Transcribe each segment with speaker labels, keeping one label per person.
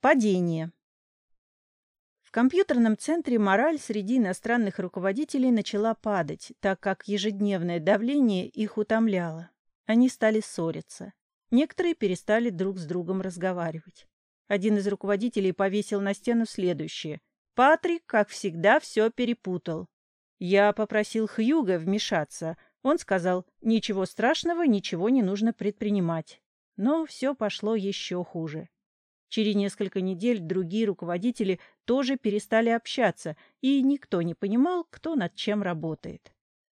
Speaker 1: Падение. В компьютерном центре мораль среди иностранных руководителей начала падать, так как ежедневное давление их утомляло. Они стали ссориться. Некоторые перестали друг с другом разговаривать. Один из руководителей повесил на стену следующее. «Патрик, как всегда, все перепутал». Я попросил Хьюга вмешаться. Он сказал, ничего страшного, ничего не нужно предпринимать. Но все пошло еще хуже. Через несколько недель другие руководители тоже перестали общаться, и никто не понимал, кто над чем работает.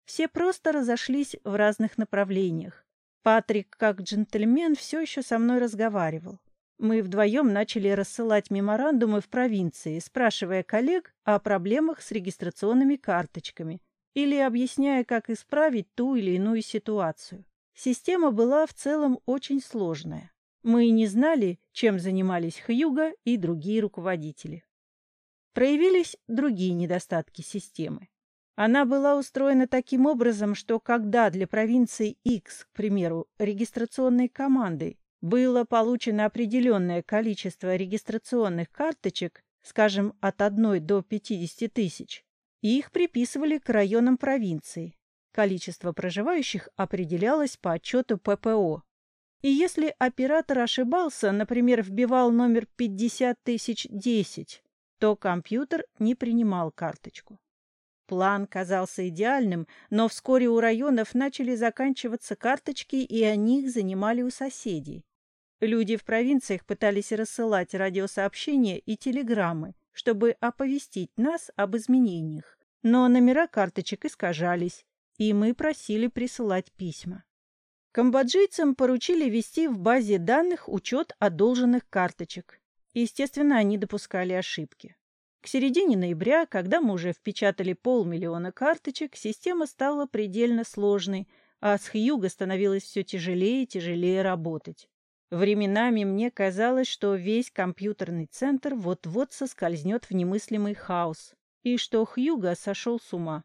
Speaker 1: Все просто разошлись в разных направлениях. Патрик, как джентльмен, все еще со мной разговаривал. Мы вдвоем начали рассылать меморандумы в провинции, спрашивая коллег о проблемах с регистрационными карточками или объясняя, как исправить ту или иную ситуацию. Система была в целом очень сложная. Мы не знали, чем занимались Хьюга и другие руководители. Проявились другие недостатки системы. Она была устроена таким образом, что когда для провинции X, к примеру, регистрационной командой было получено определенное количество регистрационных карточек, скажем, от 1 до 50 тысяч, их приписывали к районам провинции. Количество проживающих определялось по отчету ППО, и если оператор ошибался, например, вбивал номер 50010, то компьютер не принимал карточку. План казался идеальным, но вскоре у районов начали заканчиваться карточки, и о них занимали у соседей. Люди в провинциях пытались рассылать радиосообщения и телеграммы, чтобы оповестить нас об изменениях. Но номера карточек искажались, и мы просили присылать письма. Камбоджийцам поручили вести в базе данных учет одолженных карточек. Естественно, они допускали ошибки. К середине ноября, когда мы уже впечатали полмиллиона карточек, система стала предельно сложной, а с Хьюго становилось все тяжелее и тяжелее работать. Временами мне казалось, что весь компьютерный центр вот-вот соскользнет в немыслимый хаос, и что Хьюго сошел с ума.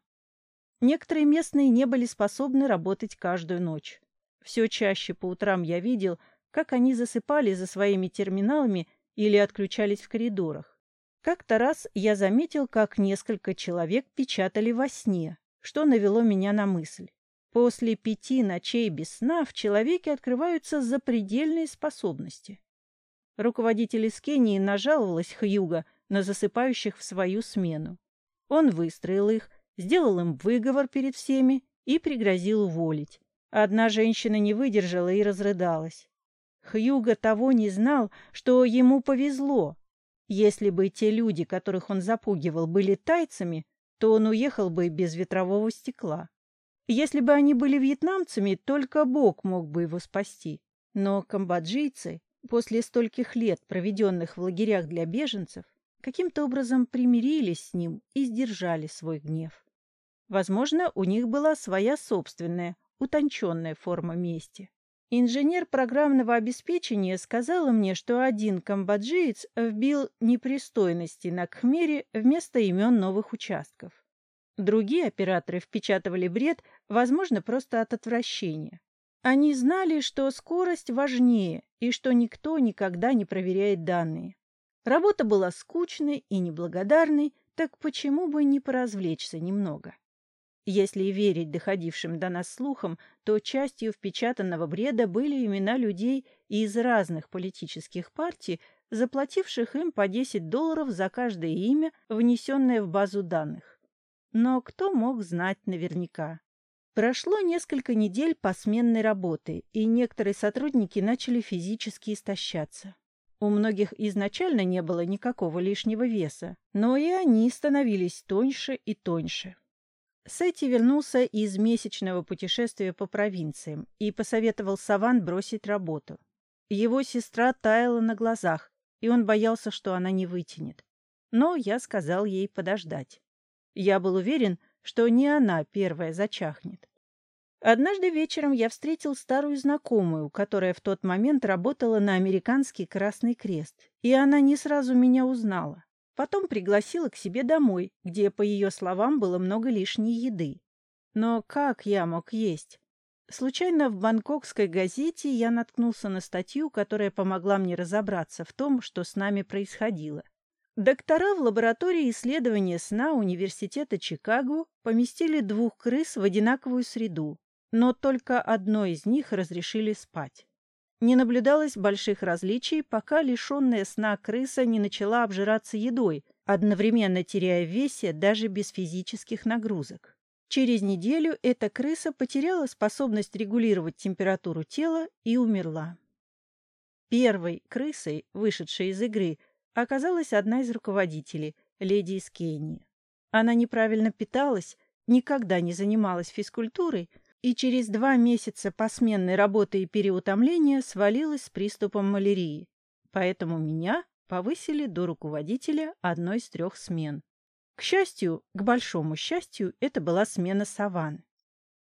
Speaker 1: Некоторые местные не были способны работать каждую ночь. Все чаще по утрам я видел, как они засыпали за своими терминалами или отключались в коридорах. Как-то раз я заметил, как несколько человек печатали во сне, что навело меня на мысль. После пяти ночей без сна в человеке открываются запредельные способности. Руководитель из Кении нажаловалась Хьюга на засыпающих в свою смену. Он выстроил их, сделал им выговор перед всеми и пригрозил уволить. Одна женщина не выдержала и разрыдалась. Хьюго того не знал, что ему повезло. Если бы те люди, которых он запугивал, были тайцами, то он уехал бы без ветрового стекла. Если бы они были вьетнамцами, только Бог мог бы его спасти. Но камбоджийцы, после стольких лет, проведенных в лагерях для беженцев, каким-то образом примирились с ним и сдержали свой гнев. Возможно, у них была своя собственная, утонченная форма мести. Инженер программного обеспечения сказала мне, что один камбоджиец вбил непристойности на Кхмере вместо имен новых участков. Другие операторы впечатывали бред, возможно, просто от отвращения. Они знали, что скорость важнее и что никто никогда не проверяет данные. Работа была скучной и неблагодарной, так почему бы не поразвлечься немного? Если верить доходившим до нас слухам, то частью впечатанного бреда были имена людей из разных политических партий, заплативших им по 10 долларов за каждое имя, внесенное в базу данных. Но кто мог знать наверняка? Прошло несколько недель посменной работы, и некоторые сотрудники начали физически истощаться. У многих изначально не было никакого лишнего веса, но и они становились тоньше и тоньше. Сетти вернулся из месячного путешествия по провинциям и посоветовал Саван бросить работу. Его сестра таяла на глазах, и он боялся, что она не вытянет. Но я сказал ей подождать. Я был уверен, что не она первая зачахнет. Однажды вечером я встретил старую знакомую, которая в тот момент работала на американский Красный Крест, и она не сразу меня узнала. Потом пригласила к себе домой, где, по ее словам, было много лишней еды. Но как я мог есть? Случайно в бангкокской газете я наткнулся на статью, которая помогла мне разобраться в том, что с нами происходило. Доктора в лаборатории исследования сна Университета Чикаго поместили двух крыс в одинаковую среду, но только одной из них разрешили спать. Не наблюдалось больших различий, пока лишенная сна крыса не начала обжираться едой, одновременно теряя в весе даже без физических нагрузок. Через неделю эта крыса потеряла способность регулировать температуру тела и умерла. Первой крысой, вышедшей из игры, оказалась одна из руководителей, леди из Кении. Она неправильно питалась, никогда не занималась физкультурой и через два месяца посменной работы и переутомления свалилась с приступом малярии. Поэтому меня повысили до руководителя одной из трех смен. К счастью, к большому счастью, это была смена Саван.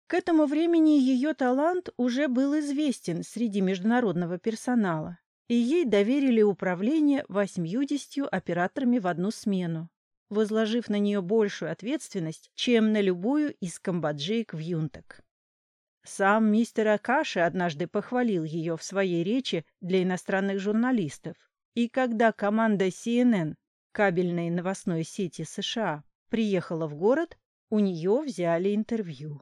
Speaker 1: К этому времени ее талант уже был известен среди международного персонала, и ей доверили управление восьмьюдесятью операторами в одну смену, возложив на нее большую ответственность, чем на любую из камбоджеек в Юнтак. Сам мистер Акаши однажды похвалил ее в своей речи для иностранных журналистов, и когда команда CNN кабельной новостной сети США приехала в город, у нее взяли интервью.